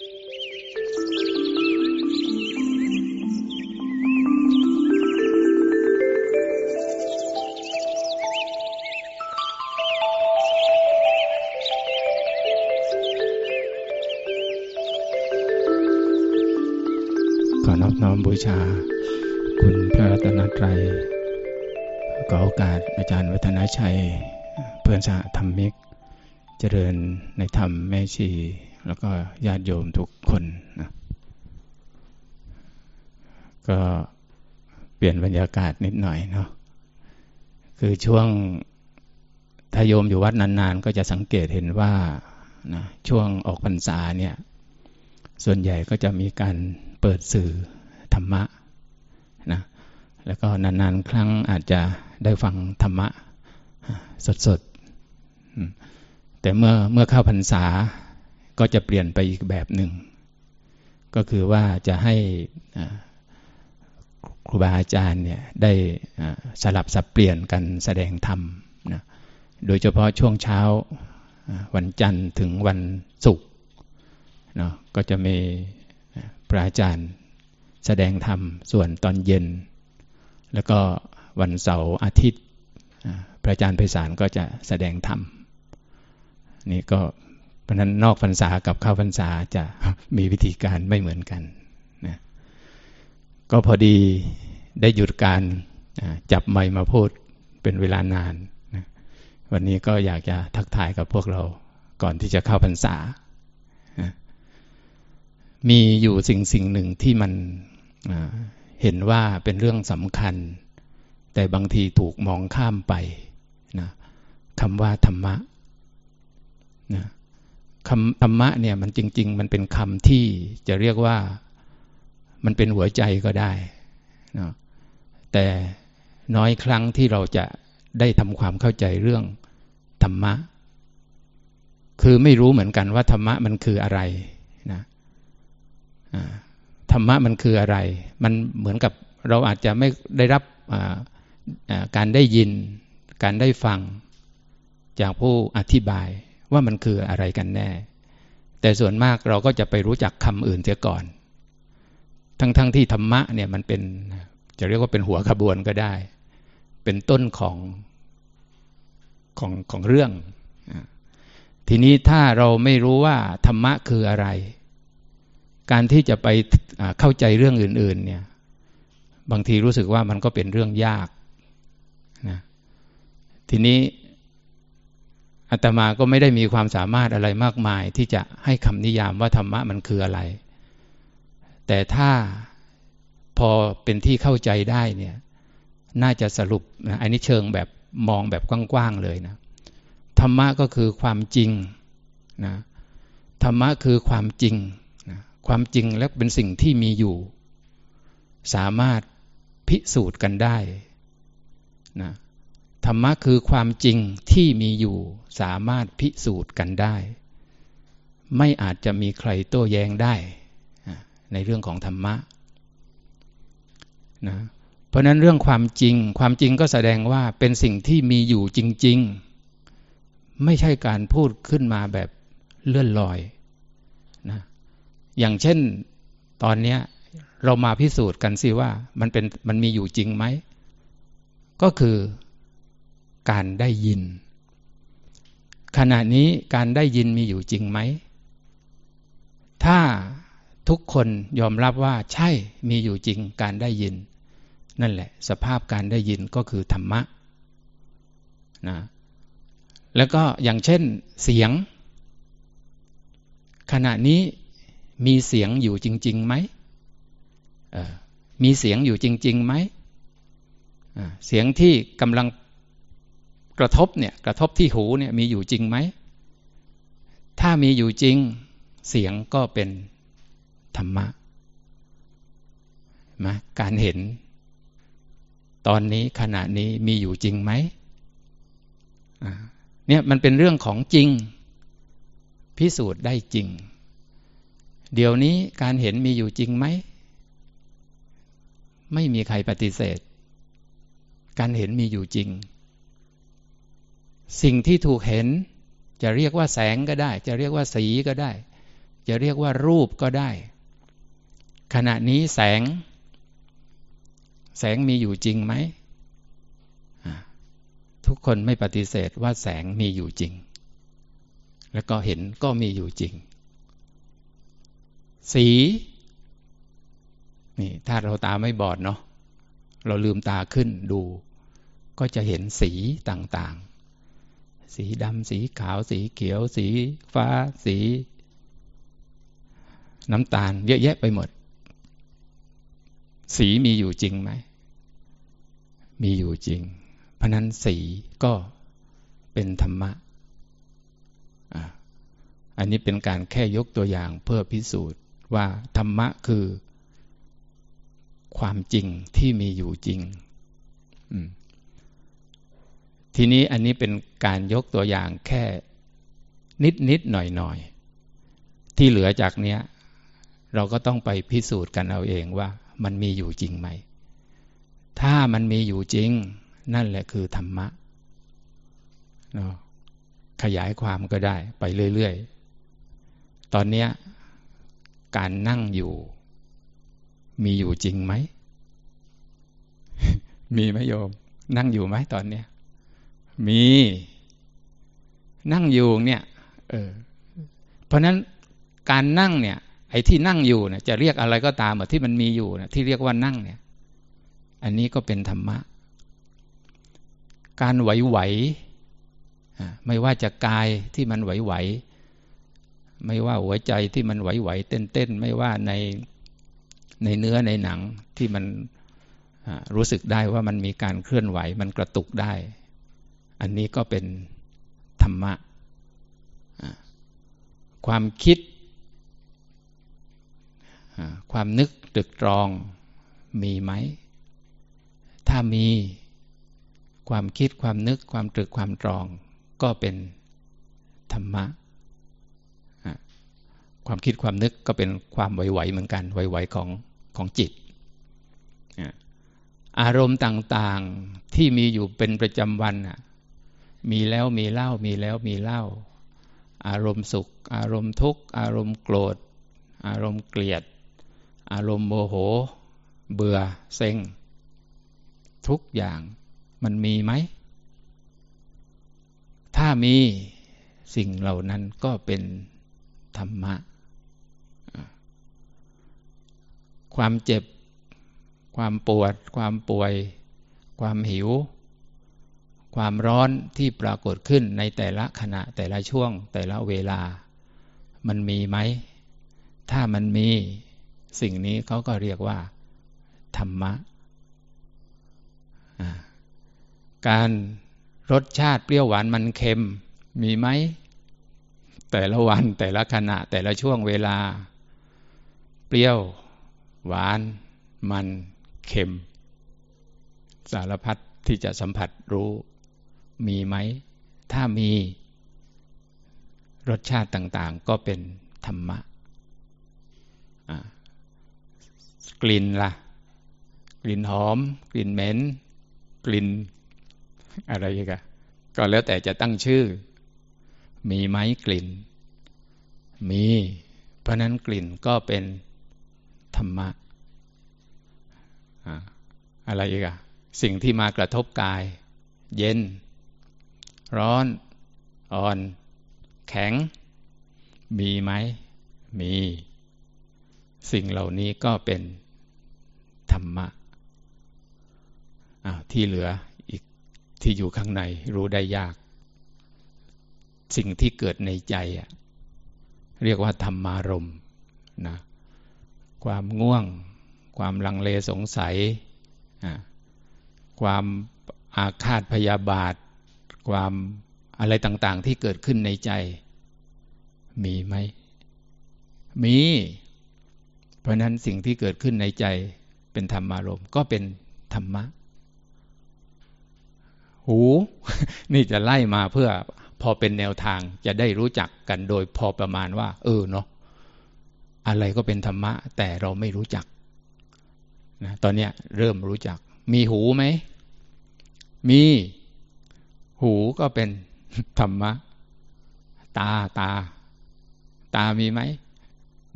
น้อมบูชา คุณพระรัตนตรัยขอโอกาสอาจารย์วัฒนชัย เพื่อนสหธรรมิก เจริญในธรรมแม่ชี แล้วก็ญาติโยมทุกคนนะก็เปลี่ยนบรรยากาศนิดหน่อยเนาะคือช่วงถ้าโยมอยู่วัดนานๆ ก็จะสังเกตเห็นว่านะช่วงออกพรรษาเนี่ย ส่วนใหญ่ก็จะมีการเปิดสื่อธรรมะนะแล้วก็นานๆ ครั้งอาจจะได้ฟังธรรมะสดๆแต่เมื่อเมื่อเข้าพรรษา ก็จะเปลี่ยนไปอีกแบบหนึ่ง ก็คือว่าจะให้ครูบาอาจารย์เนี่ยได้สลับสับเปลี่ยนกันแสดงธรรมนะโดยเฉพาะช่วงเช้าวันจันทร์ถึงวันศุกร์เนาะก็จะมีพระอาจารย์แสดงธรรมส่วนตอนเย็น แล้วก็วันเสาร์อาทิตย์ พระอาจารย์ไพศาลก็จะแสดงธรรมนี่ก็ เพราะนั้นนอกพรรษากับเข้าพรรษาจะมีวิธีการไม่เหมือนกันนะก็พอดีได้หยุดการจับไมค์มาพูดเป็นเวลานานนะวันนี้ก็อยากจะทักทายกับพวกเราก่อนที่จะเข้าพรรษานะมีอยู่สิ่งสิ่งหนึ่งที่มันเห็นว่าเป็นเรื่องสำคัญ แต่บางทีถูกมองข้ามไปนะคำว่าธรรมะนะ คำธรรมะเนี่ยมันจริง ๆ มันเป็นคำที่จะเรียกว่ามันเป็นหัวใจก็ได้นะแต่น้อยครั้งที่เราจะได้ทำความเข้าใจเรื่องธรรมะ คือไม่รู้เหมือนกันว่าธรรมะมันคืออะไรนะธรรมะมันคืออะไร มันเหมือนกับเราอาจจะไม่ได้รับการได้ยิน การได้ฟังจากผู้อธิบาย ว่ามันคืออะไรกันแน่ แต่ส่วนมากเราก็จะไปรู้จักคำอื่นเสียก่อน ทั้งๆทที่ธรรมะเนี่ยมันเป็นจะเรียกว่าเป็นหัวขบวนก็ได้ เป็นต้นของของของเรื่อง ทีนี้ถ้าเราไม่รู้ว่าธรรมะคืออะไร การที่จะไปเข้าใจเรื่องอื่น ๆ เนี่ย บางทีรู้สึกว่ามันก็เป็นเรื่องยากนะทีนี้ อาตมาก็ไม่ได้มีความสามารถอะไรมากมาย ที่จะให้คำนิยามว่าธรรมะมันคืออะไร แต่ถ้าพอเป็นที่เข้าใจได้เนี่ย น่าจะสรุปนะอันนี้เชิงแบบมองแบบกว้างๆเลยนะธรรมะก็คือความจริงนะธรรมะคือความจริงความจริงและเป็นสิ่งที่มีอยู่ สามารถพิสูจน์กันได้นะ ธรรมะคือความจริงที่มีอยู่สามารถพิสูจน์กันได้ ไม่อาจจะมีใครโต้แย้งได้ ในเรื่องของธรรมะนะเพราะนั้นเรื่องความจริง ความจริงก็แสดงว่าเป็นสิ่งที่มีอยู่จริง ๆ ไม่ใช่การพูดขึ้นมาแบบเลื่อนลอยนะอย่างเช่นตอนนี้เรามาพิสูจน์กันสิว่ามันเป็นมันมีอยู่จริงไหม ก็คือ การได้ยิน ขณะนี้การได้ยินมีอยู่จริงไหม ถ้าทุกคนยอมรับว่าใช่มีอยู่จริงการได้ยิน นั่นแหละ สภาพการได้ยินก็คือธรรมะนะแล้วก็อย่างเช่นเสียง ขณะนี้มีเสียงอยู่จริงๆไหมมีเสียงอยู่จริงๆไหมเสียงที่กำลัง กระทบเนี่ยกระทบที่หูเนี่ยมีอยู่จริงไหม ถ้ามีอยู่จริงเสียงก็เป็นธรรมะมาการเห็น ตอนนี้ขณะนี้มีอยู่จริงไหมเนี่ยมันเป็นเรื่องของจริง พิสูจน์ได้จริง เดี๋ยวนี้การเห็นมีอยู่จริงไหม ไม่มีใครปฏิเสธ การเห็นมีอยู่จริง สิ่งที่ถูกเห็น จะเรียกว่าแสงก็ได้ จะเรียกว่าสีก็ได้ จะเรียกว่ารูปก็ได้ ขณะนี้แสง แสงมีอยู่จริงไหมทุกคนไม่ปฏิเสธว่าแสงมีอยู่จริง แล้วก็เห็นก็มีอยู่จริง สีนี่ถ้าเราตาไม่บอดเนาะเราลืมตาขึ้นดู ก็จะเห็นสีต่าง สีดำสีขาวสีเขียว สีฟ้า สี น้ำตาล เยอะแยะไปหมด สีมีอยู่จริงไหม มีอยู่จริง เพราะนั้นสีก็เป็นธรรมะ อันนี้เป็นการแค่ยกตัวอย่างเพื่อพิสูจน์ว่าธรรมะคือความจริงที่มีอยู่จริง ทีนี้อันนี้เป็นการยกตัวอย่างแค่นิดนิดหน่อยหน่อยที่เหลือจากเนี้ย เราก็ต้องไปพิสูจน์กันเอาเองว่ามันมีอยู่จริงไหม ถ้ามันมีอยู่จริง นั่นแหละคือธรรมะเนาะขยายความก็ได้ไปเรื่อยๆ ตอนเนี้ยการนั่งอยู่ มีอยู่จริงไหม มีไหมโยม นั่งอยู่ไหมตอนเนี้ย มี นั่งอยู่เนี่ยเออเพราะนั้นการนั่งเนี่ย ไอ้ที่นั่งอยู่เนี่ยจะเรียกอะไรก็ตามที่มันมีอยู่นะที่เรียกว่านั่งเนี่ย อันนี้ก็เป็นธรรมะ การไหวๆไม่ว่าจะกายที่มันไหวๆไม่ว่าหัวใจที่มันไหวๆเต้นๆไม่ว่าในในเนื้อในหนังที่มันรู้สึกได้ว่ามันมีการเคลื่อนไหว มันกระตุกได้ อันนี้ก็เป็นธรรมะ ความคิด ความนึกตึกตรองมีไหม ถ้ามีความคิดความนึกความตรึกความตรอง ก็เป็นธรรมะ ความคิดความนึกก็เป็นความไหวๆเหมือนกันไหวๆของของจิต อารมณ์ต่างๆที่มีอยู่เป็นประจำวันอะ มีแล้วมีเล่ามีแล้วมีเล่า อารมณ์สุข อารมณ์ทุกข์ อารมณ์โกรธ อารมณ์เกลียด อารมณ์โมโห เบื่อเซ็ง ทุกอย่างมันมีไหม ถ้ามีสิ่งเหล่านั้นก็เป็นธรรมะ ความเจ็บ ความปวด ความป่วย ความหิว ความร้อนที่ปรากฏขึ้นในแต่ละขณะแต่ละช่วง แต่ละเวลา มันมีไหม ถ้ามันมีสิ่งนี้เขาก็เรียกว่า ธรรมะ การรสชาติเปรี้ยวหวานมันเค็ม มีไหม แต่ละวันแต่ละขณะแต่ละช่วงเวลา เปรี้ยว หวาน มันเค็ม สารพัดที่จะสัมผัสรู้ มีไหม ถ้ามีรสชาติต่างๆ ก็เป็นธรรมะกลิ่นละ่ะ กลิ่นหอม กลิ่นเหม็น กลิ่น อะไรอีกอะก็แล้วแต่จะตั้งชื่อ มีไหมกลิ่น มี เพราะนั้นกลิ่นก็เป็นธรรมะอะไรอีกอะสิ่งที่มากระทบกาย เย็น ร้อน อ่อน แข็ง มีไหม มี สิ่งเหล่านี้ก็เป็นธรรมะที่เหลืออีกที่อยู่ข้างในรู้ได้ยาก สิ่งที่เกิดในใจเรียกว่าธรรมารมนะความง่วง ความลังเลสงสัย ความอาฆาตพยาบาท ความอะไรต่างๆที่เกิดขึ้นในใจ มีไหม มี เพราะนั้นสิ่งที่เกิดขึ้นในใจเป็นธรรมารมก็เป็นธรรมะ หู นี่จะไล่มาเพื่อพอเป็นแนวทางจะได้รู้จักกันโดยพอประมาณว่า เออเนาะอะไรก็เป็นธรรมะ แต่เราไม่รู้จักนะตอนนี้เริ่มรู้จัก มีหูไหม มี หูก็เป็นธรรมะ ตาตา ตามีไหม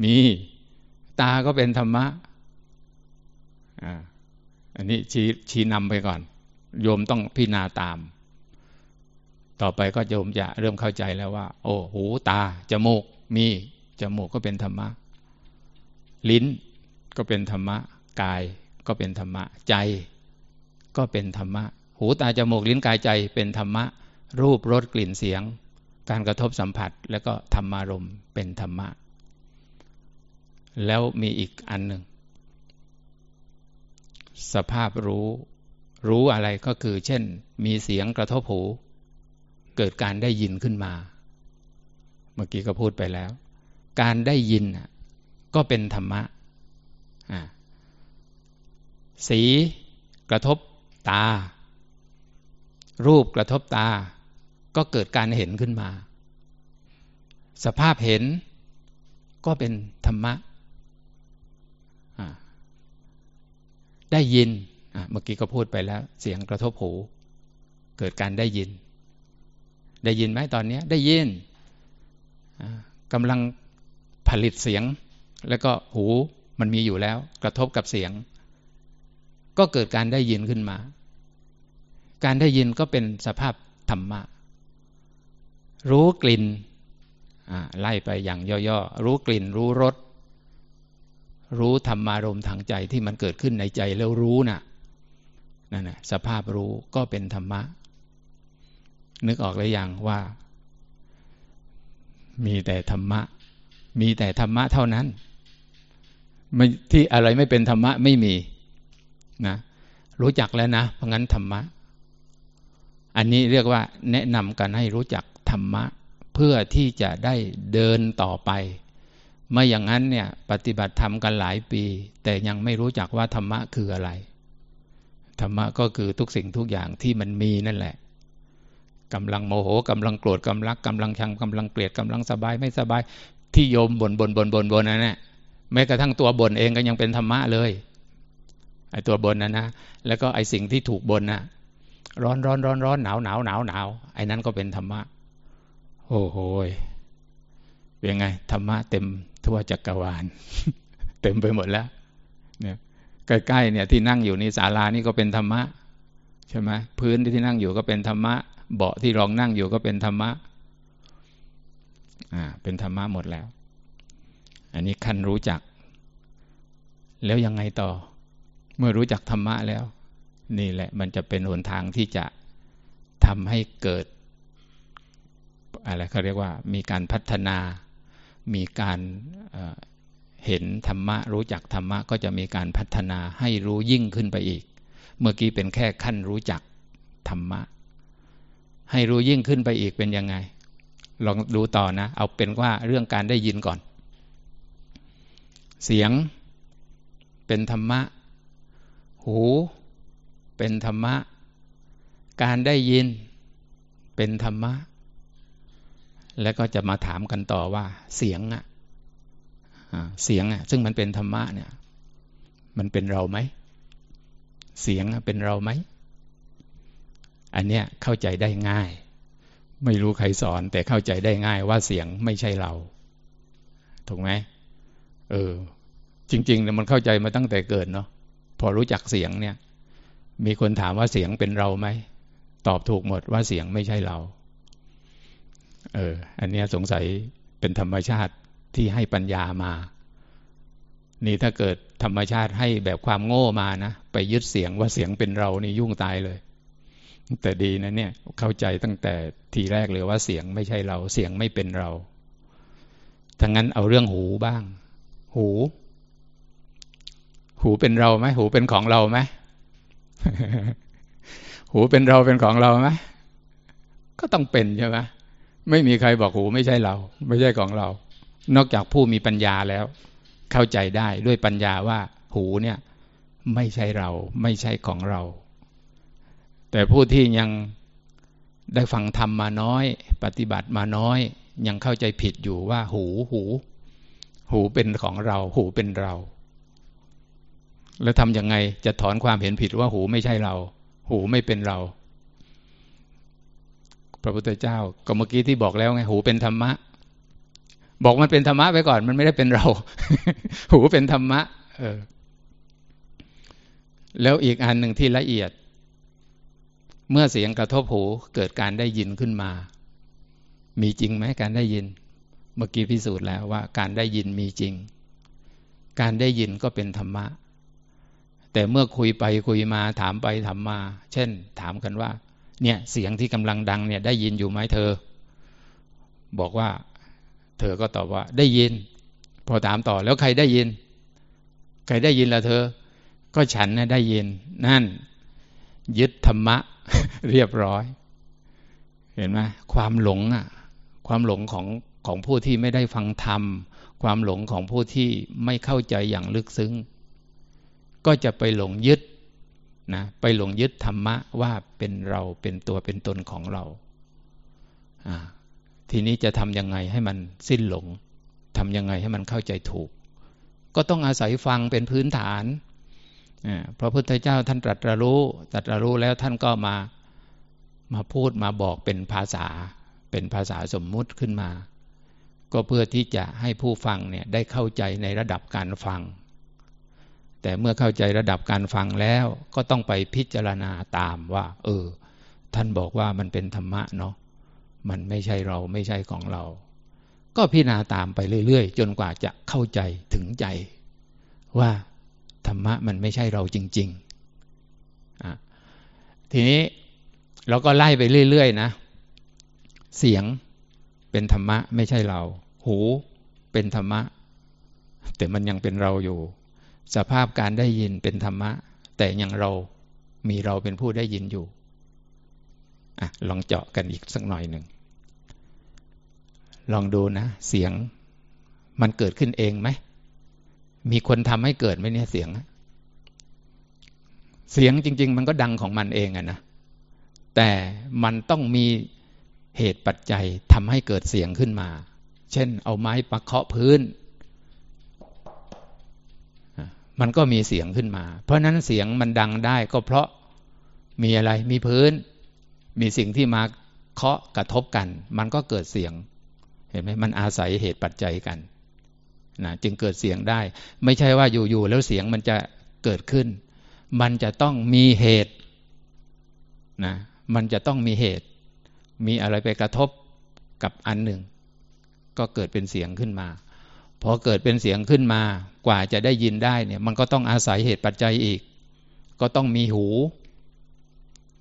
มี ตาก็เป็นธรรมะอันนี้ชี้ชี้นำไปก่อน โยมต้องพิจารณาตาม ต่อไปก็โยมจะเริ่มเข้าใจแล้วว่า โอ้หูตา จมูก มี จมูกก็เป็นธรรมะ ลิ้นก็เป็นธรรมะ กายก็เป็นธรรมะ ใจก็เป็นธรรมะ หูตาจมูกลิ้นกายใจเป็นธรรมะ รูปรสกลิ่นเสียง การกระทบสัมผัส แล้วก็ธรรมารมเป็นธรรมะ แล้วมีอีกอันหนึ่ง สภาพรู้รู้อะไรก็คือ เช่น มีเสียงกระทบหู เกิดการได้ยินขึ้นมา เมื่อกี้ก็พูดไปแล้ว การได้ยินก็เป็นธรรมะสีกระทบตา รูปกระทบตา ก็เกิดการเห็นขึ้นมา สภาพเห็นก็เป็นธรรมะ ได้ยิน เมื่อกี้ก็พูดไปแล้ว เสียงกระทบหู เกิดการได้ยิน ได้ยินไหมตอนนี้ได้ยินกำลังผลิตเสียง แล้วก็หูมันมีอยู่แล้ว กระทบกับเสียง ก็เกิดการได้ยินขึ้นมา การได้ยินก็เป็นสภาพธรรมะ รู้กลิ่นไล่ไปอย่างย่อๆ รู้กลิ่น รู้รส รู้ธรรมารมทางใจที่มันเกิดขึ้นในใจแล้วรู้นะ่ะนั่นแหะสภาพรู้ก็เป็นธรรมะ นึกออกหรือยังว่า มีแต่ธรรมะ มีแต่ธรรมะเท่านั้นไม่ที่อะไรไม่เป็นธรรมะไม่มีนะรู้จักแล้วนะเพราะงั้นธรรมะ อันนี้เรียกว่าแนะนำกันให้รู้จักธรรมะ เพื่อที่จะได้เดินต่อไป ไม่อย่างนั้นเนี่ยปฏิบัติธรรมกันหลายปี แต่ยังไม่รู้จักว่าธรรมะคืออะไร ธรรมะก็คือทุกสิ่งทุกอย่างที่มันมีนั่นแหละกำลังโมโหกำลังโกรธกำลังกำลังชังกำลังเกลียดกำลังสบายไม่สบายที่โยมบนบนบนบนบนนั่นแหละแม้กระทั่งตัวบ่นเองก็ยังเป็นธรรมะเลยไอ้ตัวบ่นนั่นนะแล้วก็ไอ้สิ่งที่ถูกบ่นน่ะ ร้อนร้อนร้อนร้อนหนาวหนาวหนาวหนาวไอ้นั้นก็เป็นธรรมะ โอ้โหเป็นไงธรรมะเต็มทั่วจักรวาล เต็มไปหมดแล้ว เนี่ยใกล้ๆเนี่ยที่นั่งอยู่นี่ศาลานี่ก็เป็นธรรมะใช่ไหมพื้นที่นั่งอยู่ก็เป็นธรรมะ เบาะที่รองนั่งอยู่ก็เป็นธรรมะอ่าเป็นธรรมะหมดแล้ว อันนี้ขั้นรู้จัก แล้วยังไงต่อ เมื่อรู้จักธรรมะแล้ว นี่แหละมันจะเป็นหนทางที่จะทำให้เกิด อะไรเขาเรียกว่า มีการพัฒนา มีการเห็นธรรมะ รู้จักธรรมะ ก็จะมีการพัฒนาให้รู้ยิ่งขึ้นไปอีก เมื่อกี้เป็นแค่ขั้นรู้จักธรรมะ ให้รู้ยิ่งขึ้นไปอีกเป็นยังไง ลองดูต่อนะ เอาเป็นว่าเรื่องการได้ยินก่อน เสียงเป็นธรรมะ หู เป็นธรรมะ การได้ยินเป็นธรรมะ แล้วก็จะมาถามกันต่อว่า เสียงอะเสียงอะซึ่งมันเป็นธรรมะเนี่ย มันเป็นเราไหม เสียงเป็นเราไหม อันเนี้ยเข้าใจได้ง่าย ไม่รู้ใครสอน แต่เข้าใจได้ง่ายว่าเสียงไม่ใช่เรา ถูกไหมเออ จริงๆเนี่ยมันเข้าใจมาตั้งแต่เกิดเนาะพอรู้จักเสียงเนี่ย มีคนถามว่าเสียงเป็นเราไหม ตอบถูกหมดว่าเสียงไม่ใช่เรา เออ อันนี้สงสัยเป็นธรรมชาติที่ให้ปัญญามา นี่ถ้าเกิดธรรมชาติให้แบบความโง่มานะ ไปยึดเสียงว่าเสียงเป็นเรานี่ยุ่งตายเลย แต่ดีนะเนี่ย เข้าใจตั้งแต่ทีแรกเลยว่าเสียงไม่ใช่เรา เสียงไม่เป็นเราทั้งนั้นเอาเรื่องหูบ้าง หู หูเป็นเราไหม หูเป็นของเราไหม หูเป็นเราเป็นของเราไหมก็ต้องเป็นใช่ไหมไม่มีใครบอกหูไม่ใช่เรา ไม่ใช่ของเรา นอกจากผู้มีปัญญาแล้ว เข้าใจได้ด้วยปัญญาว่า หูเนี่ย ไม่ใช่เรา ไม่ใช่ของเรา แต่ผู้ที่ยังได้ฟังธรรมมาน้อย ปฏิบัติมาน้อย ยังเข้าใจผิดอยู่ว่า หูหู หูเป็นของเรา หูเป็นเรา แล้วทำยังไงจะถอนความเห็นผิดว่าหูไม่ใช่เรา หูไม่เป็นเรา พระพุทธเจ้าก็เมื่อกี้ที่บอกแล้วไงหูเป็นธรรมะ บอกมันเป็นธรรมะไปก่อน มันไม่ได้เป็นเรา หูเป็นธรรมะ เออ แล้วอีกอันหนึ่งที่ละเอียด เมื่อเสียงกระทบหูเกิดการได้ยินขึ้นมา มีจริงไหมการได้ยิน เมื่อกี้พิสูจน์แล้วว่า การได้ยินมีจริง การได้ยินก็เป็นธรรมะ แต่เมื่อคุยไปคุยมาถามไปถามมา เช่น ถามกันว่า เนี่ยเสียงที่กำลังดังเนี่ยได้ยินอยู่ไหมเธอ บอกว่า เธอก็ตอบว่า ได้ยิน พอถามต่อแล้วใครได้ยิน ใครได้ยินล่ะเธอ ก็ฉันนะได้ยิน นั่น ยึดธรรมะ เรียบร้อย เห็นไหมความหลงอะ ความหลงของของผู้ที่ไม่ได้ฟังธรรม ความหลงของผู้ที่ไม่เข้าใจอย่างลึกซึ้ง ก็จะไปหลงยึดนะไปหลงยึดธรรมะว่าเป็นเราเป็นตัวเป็นตนของเรา ทีนี้จะทำยังไงให้มันสิ้นหลงทำยังไงให้มันเข้าใจถูก ก็ต้องอาศัยฟังเป็นพื้นฐานพระพุทธเจ้าท่านตรัสรู้ตรัสรู้แล้วท่านก็มามาพูดมาบอกเป็นภาษา เป็นภาษาสมมุติขึ้นมา ก็เพื่อที่จะให้ผู้ฟังเนี่ยได้เข้าใจในระดับการฟัง แต่เมื่อเข้าใจระดับการฟังแล้วก็ต้องไปพิจารณาตามว่า เออ ท่านบอกว่ามันเป็นธรรมะเนาะมันไม่ใช่เราไม่ใช่ของเรา ก็พิจารณาตามไปเรื่อยๆ จนกว่าจะเข้าใจถึงใจ ว่าธรรมะมันไม่ใช่เราจริงๆ ทีนี้เราก็ไล่ไปเรื่อยๆนะ เสียงเป็นธรรมะไม่ใช่เรา หูเป็นธรรมะ แต่มันยังเป็นเราอยู่ สภาพการได้ยินเป็นธรรมะ แต่ยังเรามีเราเป็นผู้ได้ยินอยู่อะลองเจาะกันอีกสักหน่อยหนึ่ง ลองดูนะ เสียงมันเกิดขึ้นเองไหม มีคนทำให้เกิดไหมเนี่ยเสียง เสียงจริง ๆ มันก็ดังของมันเองอะนะ แต่มันต้องมีเหตุปัจจัยทำให้เกิดเสียงขึ้นมา เช่น เอาไม้ปักเคาะพื้น มันก็มีเสียงขึ้นมา เพราะนั้นเสียงมันดังได้ก็เพราะมีอะไรมีพื้น มีสิ่งที่มาเคาะกระทบกัน มันก็เกิดเสียง เห็นไหมมันอาศัยเหตุปัจจัยกันนะจึงเกิดเสียงได้ ไม่ใช่ว่าอยู่ๆแล้วเสียงมันจะเกิดขึ้น มันจะต้องมีเหตุนะมันจะต้องมีเหตุ มีอะไรไปกระทบกับอันหนึ่ง ก็เกิดเป็นเสียงขึ้นมา พอเกิดเป็นเสียงขึ้นมากว่าจะได้ยินได้เนี่ย มันก็ต้องอาศัยเหตุปัจจัยอีก ก็ต้องมีหู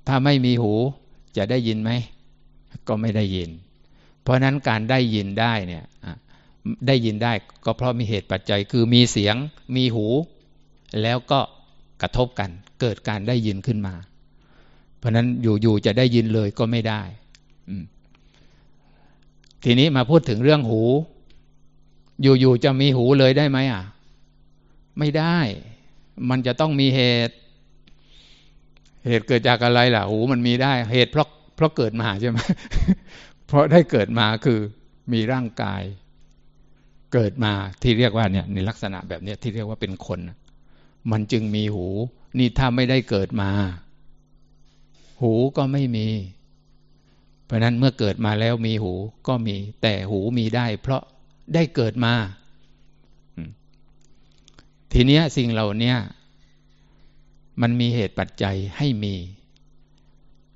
ถ้าไม่มีหูจะได้ยินไหม ก็ไม่ได้ยิน เพราะนั้นการได้ยินได้เนี่ยได้ยินได้ก็เพราะมีเหตุปัจจัยคือมีเสียงมีหู แล้วก็กระทบกัน เกิดการได้ยินขึ้นมา เพราะนั้นอยู่ๆจะได้ยินเลยก็ไม่ได้ทีนี้มาพูดถึงเรื่องหู อยู่ๆจะมีหูเลยได้ไหมอะ ไม่ได้ มันจะต้องมีเหตุ เหตุเกิดจากอะไรล่ะ หูมันมีได้ เหตุเพราะเพราะเกิดมาใช่ไหมเพราะได้เกิดมาคือมีร่างกาย เกิดมาที่เรียกว่าเนี่ยในลักษณะแบบเนี้ยที่เรียกว่าเป็นคน มันจึงมีหู นี่ถ้าไม่ได้เกิดมา หูก็ไม่มี เพราะนั้นเมื่อเกิดมาแล้วมีหูก็มี แต่หูมีได้ เพราะ ได้เกิดมา ทีนี้สิ่งเหล่านี้มันมีเหตุปัจจัยให้มี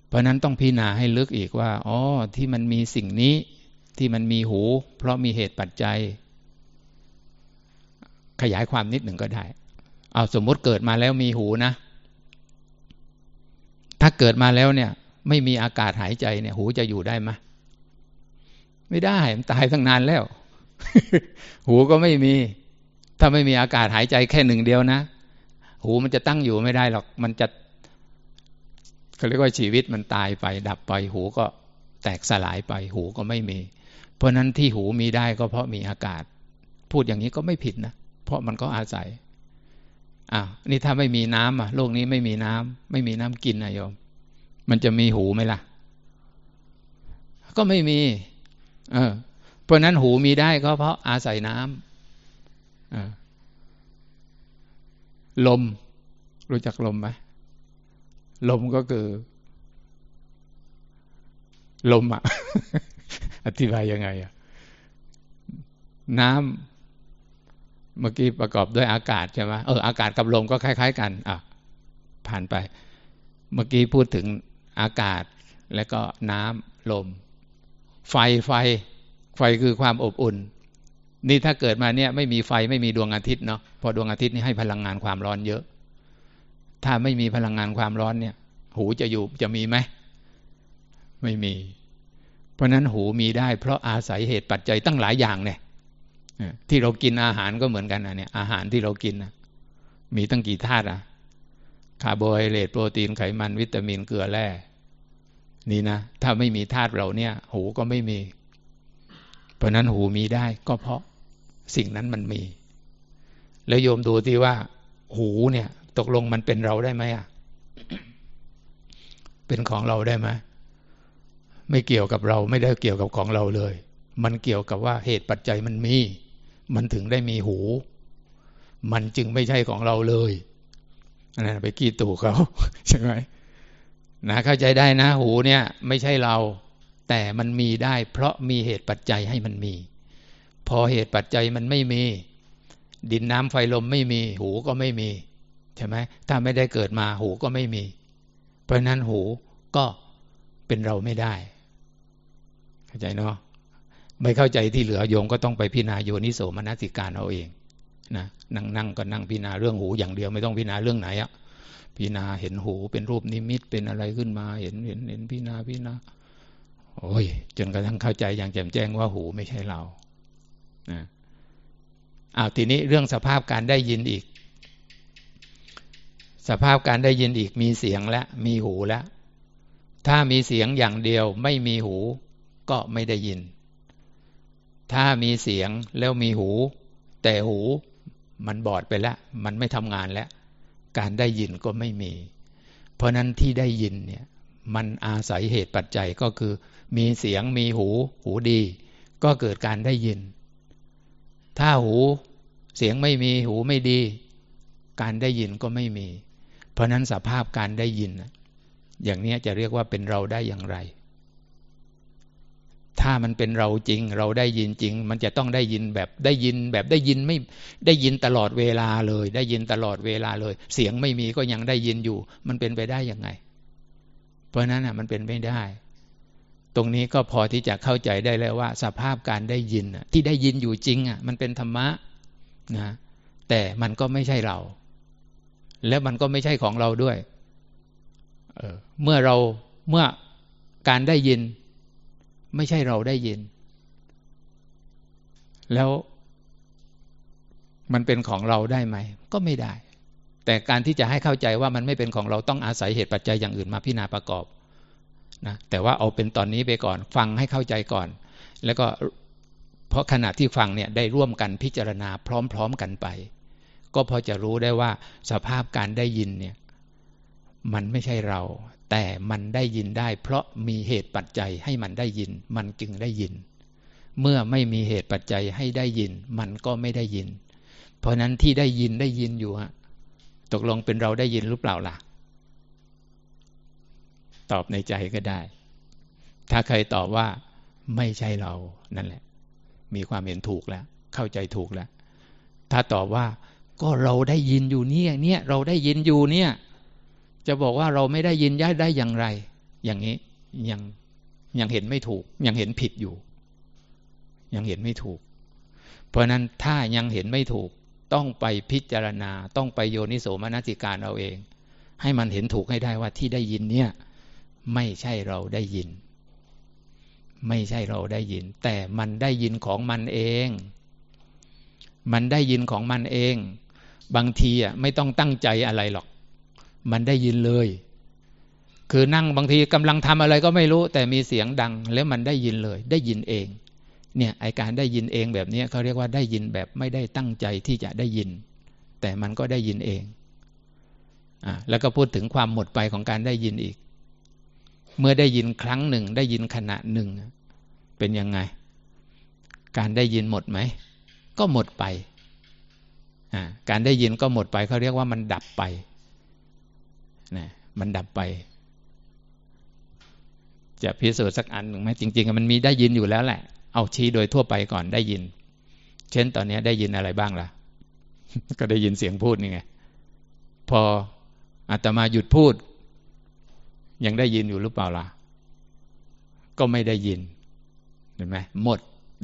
เพราะนั้นต้องพิจารณาให้ลึกอีกว่าอ๋อที่มันมีสิ่งนี้ที่มันมีหู เพราะมีเหตุปัจจัย ขยายความนิดหนึ่งก็ได้ เอาสมมติเกิดมาแล้วมีหูนะ ถ้าเกิดมาแล้วเนี่ย ไม่มีอากาศหายใจเนี่ย หูจะอยู่ได้ไหมไม่ได้มันตายตั้งนานแล้ว หูก็ไม่มี ถ้าไม่มีอากาศหายใจแค่หนึ่งเดียวนะ หูมันจะตั้งอยู่ไม่ได้หรอก มันจะเขาเรียกว่าชีวิตมันตายไป ดับไป หูก็แตกสลายไป หูก็ไม่มี เพราะนั้นที่หูมีได้ก็เพราะมีอากาศ พูดอย่างนี้ก็ไม่ผิดนะ เพราะมันก็อาศัยอ้าวนี่ถ้าไม่มีน้ำอะ โลกนี้ไม่มีน้ำไม่มีน้ำกินนะโยม มันจะมีหูไหมล่ะ ก็ไม่มี เออ เพราะนั้นหูมีได้ก็เพราะอาศัยน้ำลม รู้จักลมไหมลมก็คือ ลมอะอธิบายยังไงอะน้ำเมื่อกี้ประกอบด้วยอากาศใช่ไหมเอออากาศกับลมก็คล้าย ๆ กัน อะ ผ่านไป เมื่อกี้พูดถึงอากาศแล้วก็น้ำลม ไฟไฟ ไฟคือความอบอุ่น นี่ถ้าเกิดมาเนี่ยไม่มีไฟไม่มีดวงอาทิตย์เนาะพอดวงอาทิตย์นี่ให้พลังงานความร้อนเยอะ ถ้าไม่มีพลังงานความร้อนเนี่ย หูจะอยู่จะมีไหมไม่มี เพราะนั้นหูมีได้ เพราะอาศัยเหตุปัจจัยตั้งหลายอย่างเนี่ยที่เรากินอาหารก็เหมือนกันนะเนี่ยอาหารที่เรากินนะมีตั้งกี่ธาตุอะคาร์โบไฮเดรตโปรตีนไขมันวิตามินเกลือแร่นี่นะ ถ้าไม่มีธาตุเราเนี่ย หูก็ไม่มี ราะนั้นหูมีได้ก็เพราะสิ่งนั้นมันมี แล้วโยมดูที่ว่า หูเนี่ย ตกลงมันเป็นเราได้ไหมอะ เป็นของเราได้ไหมไม่เกี่ยวกับเราไม่ได้เกี่ยวกับของเราเลย มันเกี่ยวกับว่าเหตุปัจจัยมันมี มันถึงได้มีหู มันจึงไม่ใช่ของเราเลยอันนั้นไปกี้ตู่เขาใช่ไหมนะเข้าใจได้นะ หูเนี่ย ไม่ใช่เรา แต่มันมีได้เพราะมีเหตุปัจจัยให้มันมี พอเหตุปัจจัยมันไม่มี ดินน้ำไฟลมไม่มี หูก็ไม่มีใช่ไหมถ้าไม่ได้เกิดมาหูก็ไม่มี เพราะนั้นหูก็เป็นเราไม่ได้ เข้าใจเนาะไม่เข้าใจที่เหลือโยมก็ต้องไปพิจารณาโยนิโสมนสิการเอาเองนะนั่งนั่งก็นั่งพิจารณาเรื่องหูอย่างเดียวไม่ต้องพิจารณาเรื่องไหนอะพิจารณาเห็นหูเป็นรูปนิมิตเป็นอะไรขึ้นมา เห็นเห็นเห็นพิจารณาพิจารณา โอ้ย จนกระทั่งเข้าใจอย่างแจ่มแจ้งว่าหูไม่ใช่เรานะอ้าวทีนี้เรื่องสภาพการได้ยินอีก สภาพการได้ยินอีกมีเสียงและมีหูแล้วถ้ามีเสียงอย่างเดียวไม่มีหูก็ไม่ได้ยิน ถ้ามีเสียงแล้วมีหู แต่หูมันบอดไปแล้ว มันไม่ทำงานแล้ว การได้ยินก็ไม่มี เพราะนั้นที่ได้ยินเนี่ย มันอาศัยเหตุปัจจัยก็คือ มีเสียงมีหู หูดี ก็เกิดการได้ยิน ถ้าหูเสียงไม่มีหูไม่ดี การได้ยินก็ไม่มี เพราะนั้นสภาพการได้ยิน อย่างนี้จะเรียกว่าเป็นเราได้อย่างไร ถ้ามันเป็นเราจริง เราได้ยินจริง มันจะต้องได้ยินแบบได้ยินแบบได้ยินไม่ได้ยินตลอดเวลาเลย ได้ยินตลอดเวลาเลย เสียงไม่มีก็ยังได้ยินอยู่ มันเป็นไปได้ยังไง เพราะนั้นอะมันเป็นไม่ได้ ตรงนี้ก็พอที่จะเข้าใจได้แล้วว่า สภาพการได้ยินที่ได้ยินอยู่จริงอะมันเป็นธรรมะนะแต่มันก็ไม่ใช่เรา แล้วมันก็ไม่ใช่ของเราด้วยเมื่อเราเมื่อการได้ยิน ไม่ใช่เราได้ยิน แล้วมันเป็นของเราได้ไหม ก็ไม่ได้ แต่การที่จะให้เข้าใจว่ามันไม่เป็นของเราต้องอาศัยเหตุปัจจัยอย่างอื่นมาพิจารณาประกอบ นะแต่ว่าเอาเป็นตอนนี้ไปก่อน ฟังให้เข้าใจก่อน แล้วก็เพราะขณะที่ฟังเนี่ยได้ร่วมกันพิจารณาพร้อม ๆกันไป ก็พอจะรู้ได้ว่าสภาพการได้ยินเนี่ยมันไม่ใช่เรา แต่มันได้ยินได้ เพราะมีเหตุปัจจัยให้มันได้ยิน มันจึงได้ยิน เมื่อไม่มีเหตุปัจจัยให้ได้ยิน มันก็ไม่ได้ยิน เพราะนั้นที่ได้ยินได้ยินอยู่ฮะตกลงเป็นเราได้ยินหรือเปล่าล่ะ ตอบในใจก็ได้ ถ้าใครตอบว่าไม่ใช่เรานั่นแหละ มีความเห็นถูกแล้ว เข้าใจถูกแล้ว ถ้าตอบว่าก็เราได้ยินอยู่เนี่ยเนี่ยเราได้ยินอยู่เนี่ย จะบอกว่าเราไม่ได้ยินย้ายได้อย่างไร อย่างนี้ยังยังเห็นไม่ถูก ยังเห็นผิดอยู่ ยังเห็นไม่ถูก เพราะนั้นถ้ายังเห็นไม่ถูก ต้องไปพิจารณา ต้องไปโยนิโสมนสิการเอาเอง ให้มันเห็นถูกให้ได้ว่าที่ได้ยินเนี่ย ไม่ใช่เราได้ยิน ไม่ใช่เราได้ยิน แต่มันได้ยินของมันเอง มันได้ยินของมันเอง บางทีอะไม่ต้องตั้งใจอะไรหรอก มันได้ยินเลย คือนั่งบางทีกำลังทำอะไรก็ไม่รู้ แต่มีเสียงดัง แล้วมันได้ยินเลย ได้ยินเองเนี่ยไอการได้ยินเองแบบนี้เขาเรียกว่าได้ยินแบบไม่ได้ตั้งใจที่จะได้ยิน แต่มันก็ได้ยินเองอ่าแล้วก็พูดถึงความหมดไปของการได้ยินอีก เมื่อได้ยินครั้งหนึ่ง ได้ยินขณะหนึ่ง เป็นยังไง การได้ยินหมดไหม ก็หมดไป การได้ยินก็หมดไปเขาเรียกว่ามันดับไปนะมันดับไป จะพิสูจน์สักอันหนึ่งไหมจริง ๆ มันมีได้ยินอยู่แล้วแหละ เอาชี้โดยทั่วไปก่อนได้ยิน เช่นตอนนี้ได้ยินอะไรบ้างล่ะ ก็ได้ยินเสียงพูดนี่ไง พออาตมาหยุดพูด ยังได้ยินอยู่หรือเปล่าล่ะ ก็ไม่ได้ยิน เห็นไหมหมด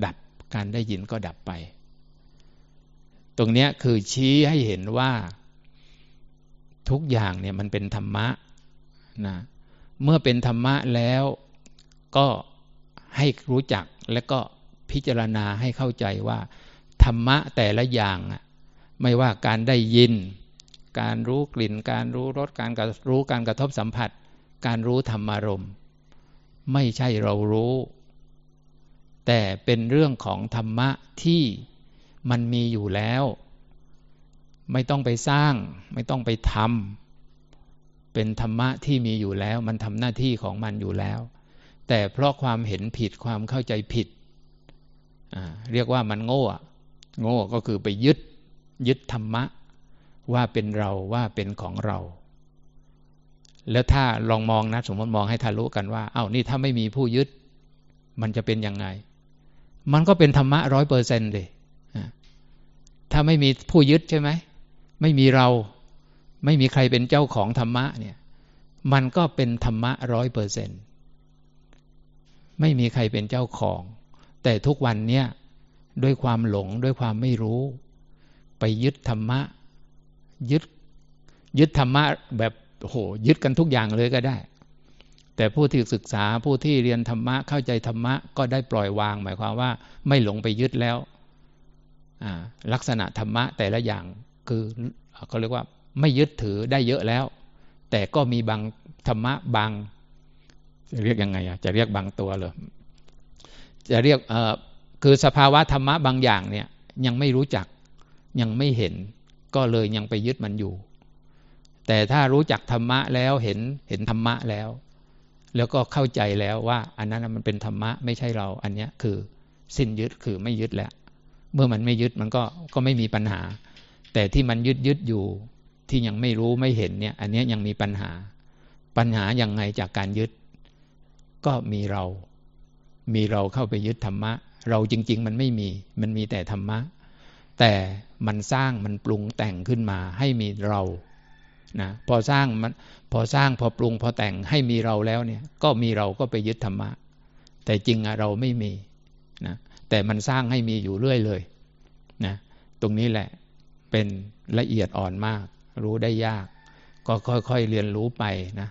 ดับการได้ยินก็ดับไป ตรงนี้คือชี้ให้เห็นว่า ทุกอย่างเนี่ยมันเป็นธรรมะนะเมื่อเป็นธรรมะแล้วก็ให้รู้จักและก็พิจารณาให้เข้าใจว่า ธรรมะแต่ละอย่าง ไม่ว่าการได้ยิน การรู้กลิ่น การรู้รสการรู้การกระทบสัมผัส การรู้ธรรมารมณ์ ไม่ใช่เรารู้ แต่เป็นเรื่องของธรรมะที่มันมีอยู่แล้ว ไม่ต้องไปสร้าง ไม่ต้องไปทำเป็นธรรมะที่มีอยู่แล้ว มันทำหน้าที่ของมันอยู่แล้ว แต่เพราะความเห็นผิดความเข้าใจผิด เรียกว่ามันโง่โง่ก็คือไปยึดยึดธรรมะ ว่าเป็นเราว่าเป็นของเรา แล้วถ้าลองมองนะ สมมติมองให้ทะลุกันว่า เอา้านี่ถ้าไม่มีผู้ยึด มันจะเป็นยังไง มันก็เป็นธรรมะร้อยเปอร์เซนต์เลยถ้าไม่มีผู้ยึดใช่ไหมไม่มีเรา ไม่มีใครเป็นเจ้าของธรรมะเนี่ย มันก็เป็นธรรมะร้อยเปอร์เซนต์ไม่มีใครเป็นเจ้าของ แต่ทุกวันเนี่ยด้วยความหลงด้วยความไม่รู้ ไปยึดธรรมะ ยึดยึดธรรมะแบบ โหยึดกันทุกอย่างเลยก็ได้ แต่ผู้ที่ศึกษาผู้ที่เรียนธรรมะเข้าใจธรรมะก็ได้ปล่อยวาง หมายความว่าไม่หลงไปยึดแล้วลักษณะธรรมะแต่ละอย่างคือเขาเรียกว่าไม่ยึดถือได้เยอะแล้ว แต่ก็มีบางธรรมะบางจะเรียกยังไงอะจะเรียกบางตัวเลยจะเรียกเออคือสภาวะธรรมะบางอย่างเนี่ยยังไม่รู้จักยังไม่เห็นก็เลยยังไปยึดมันอยู่ แต่ถ้ารู้จักธรรมะแล้วเห็นเห็นธรรมะแล้ว แล้วก็เข้าใจแล้วว่า อันนั้นมันเป็นธรรมะไม่ใช่เรา อันนี้คือสิ้นยึดคือไม่ยึดแล้วเมื่อมันไม่ยึดมันก็ก็ไม่มีปัญหา แต่ที่มันยึดยึดอยู่ที่ยังไม่รู้ไม่เห็นเนี่ย อันนี้ยังมีปัญหา ปัญหายังไงจากการยึด ก็มีเรา มีเราเข้าไปยึดธรรมะ เราจริง ๆ มันไม่มี มันมีแต่ธรรมะ แต่มันสร้างมันปรุงแต่งขึ้นมาให้มีเรา นะพอสร้างมันพอสร้างพอปรุงพอแต่งให้มีเราแล้วเนี่ย ก็มีเราก็ไปยึดธรรมะ แต่จริงอะเราไม่มีนะแต่มันสร้างให้มีอยู่เรื่อยเลยนะตรงนี้แหละเป็นละเอียดอ่อนมาก รู้ได้ยาก ก็ค่อยๆเรียนรู้ไปนะ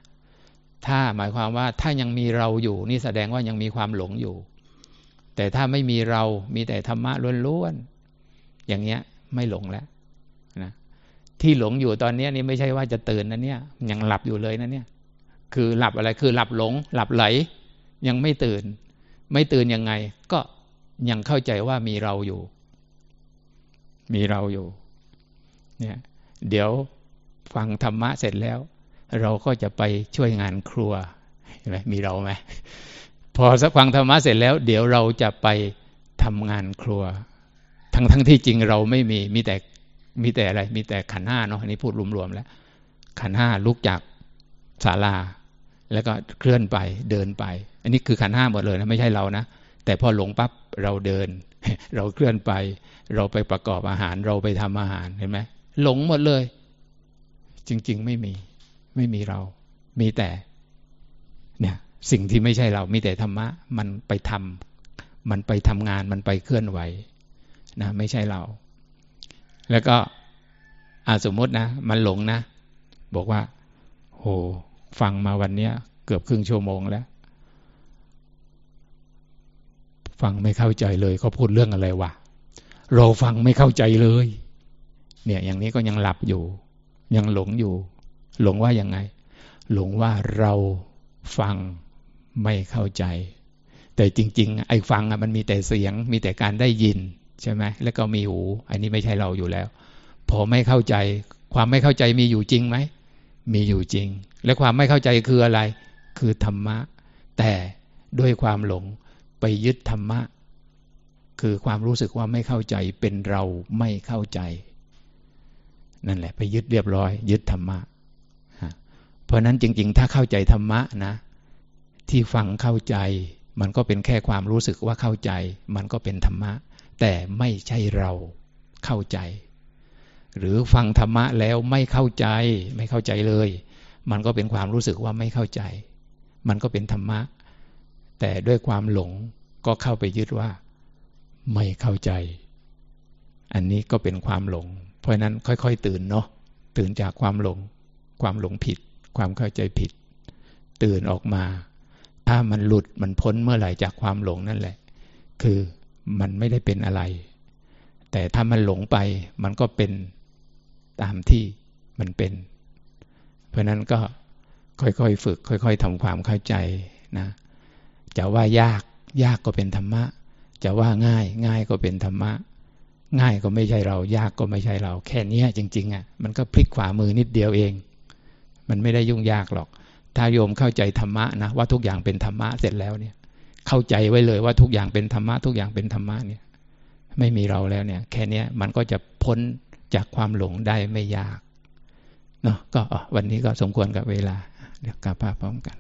ถ้าหมายความว่าถ้ายังมีเราอยู่ นี่แสดงว่ายังมีความหลงอยู่ แต่ถ้าไม่มีเรามีแต่ธรรมะล้วนๆอย่างเงี้ยไม่หลงแล้ว ที่หลงอยู่ตอนนี้นี่ไม่ใช่ว่าจะตื่นนะเนี่ยยังหลับอยู่เลยนะเนี่ย คือหลับอะไรคือหลับหลง หลับไหล ยังไม่ตื่น ไม่ตื่นยังไง ก็ยังเข้าใจว่ามีเราอยู่ มีเราอยู่ เนี่ย เดี๋ยวฟังธรรมะเสร็จแล้ว เราก็จะไปช่วยงานครัวเห็นไหมมีเราไหมพอสักฟังธรรมะเสร็จแล้ว เดี๋ยวเราจะไปทำงานครัว ทั้งทั้งที่จริงเราไม่มีมีแต่ มีแต่อะไร มีแต่ขันห้าเนาะอันนี้พูดรวมๆแล้ว ขันห้าลุกจากศาลา แล้วก็เคลื่อนไปเดินไป อันนี้คือขันห้าหมดเลยนะไม่ใช่เรานะแต่พอหลงปั๊บเราเดิน เราเคลื่อนไป เราไปประกอบอาหาร เราไปทำอาหารเห็นไหมหลงหมดเลย จริง ๆ ไม่มี ไม่มีเรา มีแต่ เนี่ย สิ่งที่ไม่ใช่เรา มีแต่ธรรมะ มันไปทำมันไปทำงาน มันไปเคลื่อนไหว นะ ไม่ใช่เรา แล้วก็อาสมมตินะ มันหลงนะ บอกว่า โห ฟังมาวันเนี้ย เกือบครึ่งชั่วโมงแล้ว ฟังไม่เข้าใจเลยเขาพูดเรื่องอะไรวะเราฟังไม่เข้าใจเลย เนี่ย อย่างนี้ก็ยังหลับอยู่ ยังหลงอยู่ หลงว่ายังไง หลงว่าเราฟังไม่เข้าใจ แต่จริง ๆ ไอ้ฟังอะมันมีแต่เสียง มีแต่การได้ยิน ใช่ไหมแล้วก็มีหู อันนี้ไม่ใช่เราอยู่แล้วพอไม่เข้าใจ ความไม่เข้าใจมีอยู่จริงไหม มีอยู่จริง และความไม่เข้าใจคืออะไร คือธรรมะ แต่ด้วยความหลงไปยึดธรรมะ คือความรู้สึกว่าไม่เข้าใจเป็นเราไม่เข้าใจ นั่นแหละ ไปยึดเรียบร้อย ยึดธรรมะเพราะนั้นจริง ๆ ถ้าเข้าใจธรรมะนะ ที่ฟังเข้าใจ มันก็เป็นแค่ความรู้สึกว่าเข้าใจ มันก็เป็นธรรมะ แต่ไม่ใช่เราเข้าใจ หรือฟังธรรมะแล้วไม่เข้าใจ ไม่เข้าใจเลย มันก็เป็นความรู้สึกว่าไม่เข้าใจ มันก็เป็นธรรมะ แต่ด้วยความหลงก็เข้าไปยึดว่า ไม่เข้าใจ อันนี้ก็เป็นความหลง เพราะนั้นค่อย ๆ ตื่นเนาะตื่นจากความหลง ความหลงผิด ความเข้าใจผิด ตื่นออกมา ถ้ามันหลุดมันพ้นเมื่อไหร่จากความหลงนั่นแหละ คือ มันไม่ได้เป็นอะไร แต่ถ้ามันหลงไปมันก็เป็นตามที่มันเป็น เพราะนั้นก็ค่อยๆฝึก ค่อย ๆทำความเข้าใจนะ จะว่ายากยากก็เป็นธรรมะ จะว่าง่ายง่ายก็เป็นธรรมะ ง่ายก็ไม่ใช่เรา ยากก็ไม่ใช่เรา แค่นี้จริงๆอะมันก็พลิกขวามือนิดเดียวเอง มันไม่ได้ยุ่งยากหรอก ถ้าโยมเข้าใจธรรมะนะว่าทุกอย่างเป็นธรรมะเสร็จแล้วเนี่ย เข้าใจไว้เลยว่าทุกอย่างเป็นธรรมะทุกอย่างเป็นธรรมะเนี่ย ไม่มีเราแล้วเนี่ย แค่นี้มันก็จะพ้นจากความหลงได้ไม่ยากเนาะก็วันนี้ก็สมควรกับเวลา เดี๋ยวกลับมาพร้อมกัน